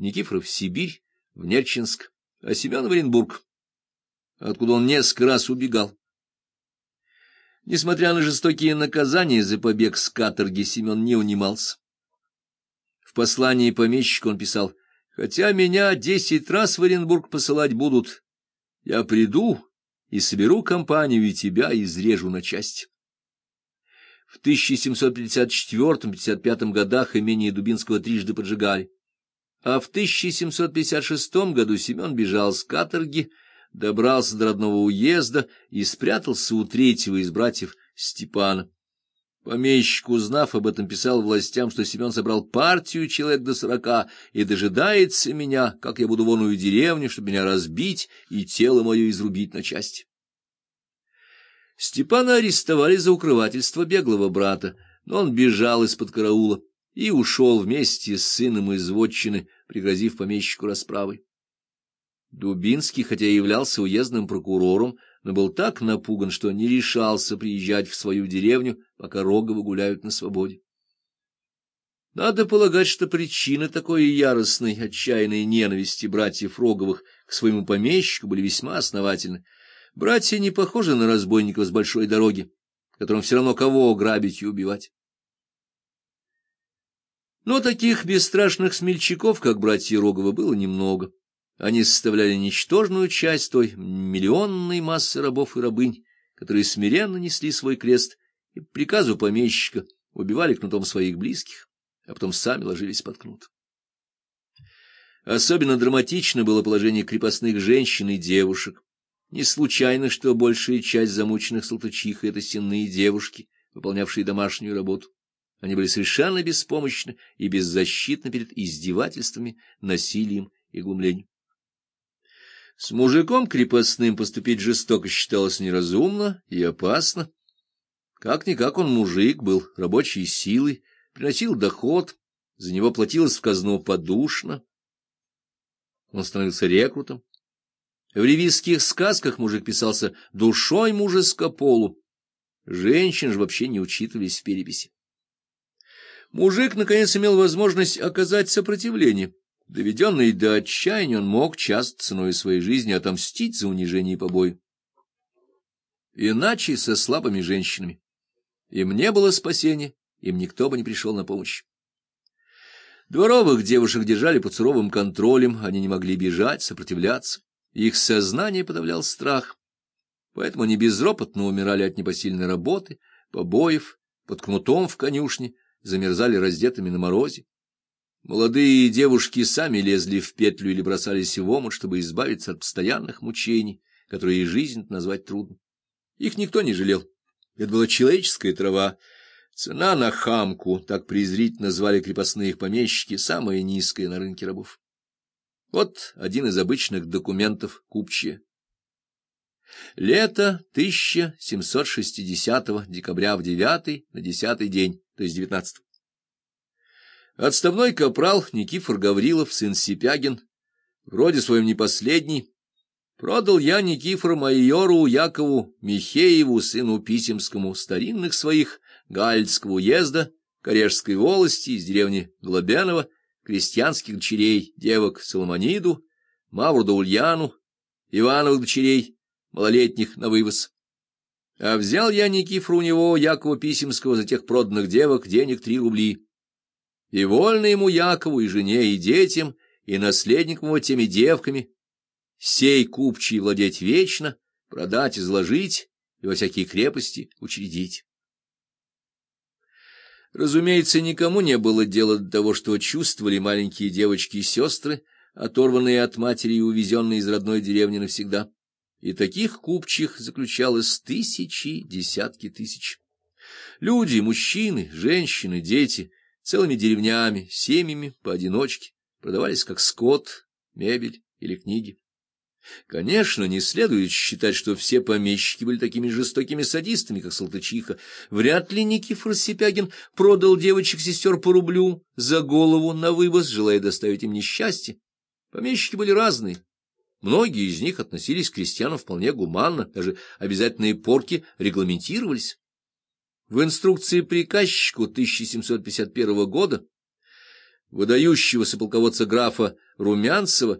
Никифоров Сибирь, в Нерчинск, а Семен в Оренбург, откуда он несколько раз убегал. Несмотря на жестокие наказания за побег с каторги, Семен не унимался. В послании помещику он писал, «Хотя меня десять раз в Оренбург посылать будут, я приду и соберу компанию, и тебя изрежу на части». В 1754-55 годах имение Дубинского трижды поджигали. А в 1756 году Семен бежал с каторги, добрался до родного уезда и спрятался у третьего из братьев Степана. Помещик, узнав об этом, писал властям, что Семен собрал партию человек до сорока и дожидается меня, как я буду в оную деревню, чтобы меня разбить и тело мое изрубить на части. Степана арестовали за укрывательство беглого брата, но он бежал из-под караула и ушел вместе с сыном из вотчины, пригрозив помещику расправой. Дубинский, хотя и являлся уездным прокурором, но был так напуган, что не решался приезжать в свою деревню, пока Роговы гуляют на свободе. Надо полагать, что причины такой яростной, отчаянной ненависти братьев Роговых к своему помещику были весьма основательны. Братья не похожи на разбойников с большой дороги, которым все равно кого грабить и убивать. Но таких бесстрашных смельчаков, как братья Роговы, было немного. Они составляли ничтожную часть той миллионной массы рабов и рабынь, которые смиренно несли свой крест и приказу помещика убивали кнутом своих близких, а потом сами ложились под кнут. Особенно драматично было положение крепостных женщин и девушек. Не случайно, что большая часть замученных салтычих — это сенные девушки, выполнявшие домашнюю работу. Они были совершенно беспомощны и беззащитны перед издевательствами, насилием и глумлением. С мужиком крепостным поступить жестоко считалось неразумно и опасно. Как-никак он мужик был, рабочей силой, приносил доход, за него платилось в казну подушно. Он становился рекрутом. В ревизских сказках мужик писался душой мужеско полу. Женщин же вообще не учитывались в переписи. Мужик, наконец, имел возможность оказать сопротивление. Доведенный до отчаяния, он мог часто ценой своей жизни отомстить за унижение и побои. Иначе со слабыми женщинами. Им не было спасения, им никто бы не пришел на помощь. Дворовых девушек держали под суровым контролем, они не могли бежать, сопротивляться. Их сознание подавлял страх, поэтому они безропотно умирали от непосильной работы, побоев, под кнутом в конюшне, замерзали раздетыми на морозе. Молодые девушки сами лезли в петлю или бросались в омут, чтобы избавиться от постоянных мучений, которые жизнь назвать трудно. Их никто не жалел. Это была человеческая трава. Цена на хамку, так презрительно звали крепостные помещики, самая низкая на рынке рабов. Вот один из обычных документов купчия. Лето 1760 декабря в 9 на 10 день, то есть 19 -го. Отставной капрал Никифор Гаврилов, сын Сипягин, вроде своем не последний, продал я Никифор майору Якову Михееву, сыну Писемскому, старинных своих Гальцкого уезда, Корешской волости из деревни Глобянова, крестьянских дочерей, девок Соломониду, Мавруда Ульяну, Ивановых дочерей, малолетних на вывоз. А взял я Никифру у него, Якова Писемского, за тех проданных девок денег три рубли. И вольно ему Якову, и жене, и детям, и наследникам его теми девками, сей купчий владеть вечно, продать, изложить и во всякие крепости учредить. Разумеется, никому не было дела до того, что чувствовали маленькие девочки и сестры, оторванные от матери и увезенные из родной деревни навсегда. И таких купчих заключалось тысячи, десятки тысяч. Люди, мужчины, женщины, дети, целыми деревнями, семьями, поодиночке, продавались как скот, мебель или книги. Конечно, не следует считать, что все помещики были такими жестокими садистами, как Салтычиха. Вряд ли Никифор Сипягин продал девочек-сестер по рублю за голову на вывоз, желая доставить им несчастье. Помещики были разные. Многие из них относились к крестьянам вполне гуманно, даже обязательные порки регламентировались. В инструкции приказчику 1751 года выдающегося полководца графа Румянцева